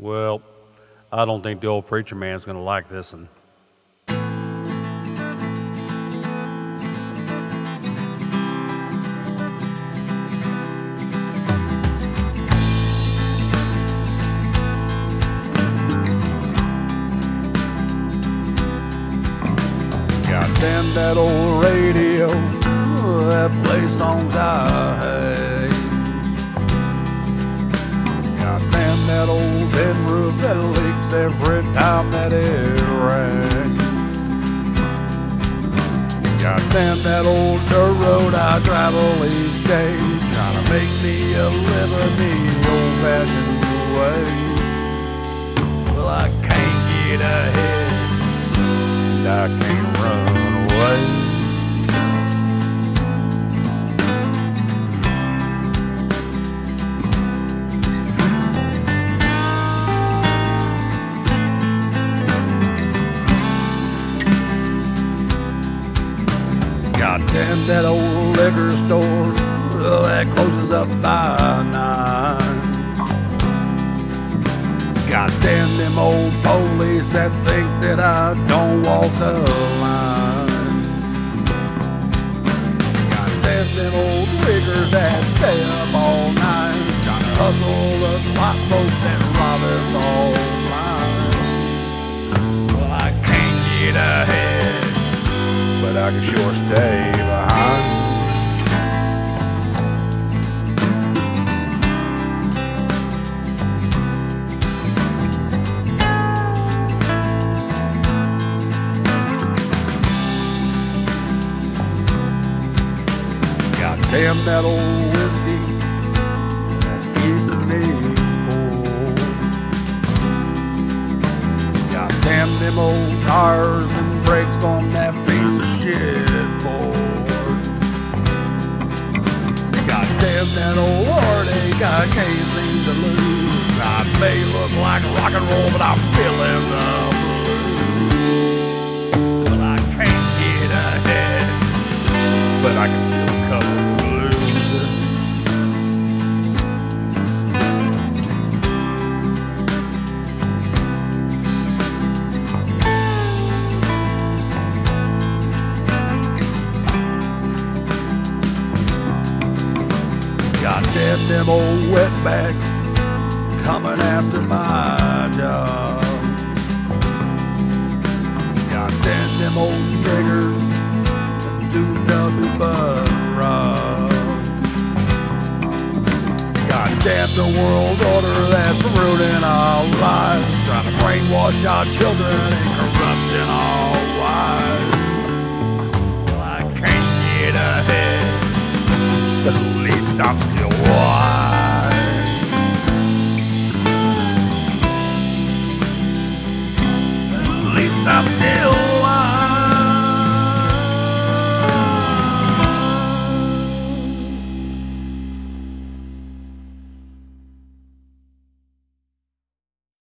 Well, I don't think the old preacher man's going to like this one. That old radio that plays songs I hate. Every time that it rains. Goddamn that old dirt road I travel each day, trying to make me a living Goddamn that old liquor store oh, that closes up by nine. God damn them old police that think that I don't walk the line. God damn them old riggers I can sure stay behind. Goddamn that old whiskey that's keeping me poor. Goddamn them old tires That eh, heartache I can't seem to lose. I may look like rock and roll, but I'm feeling the Goddamn them old wetbacks coming after my job. Goddamn them old niggers do nothing but rob. Goddamn the world order that's ruining our lives, trying to brainwash our children and corrupting our stop still. wild. At least I'm still.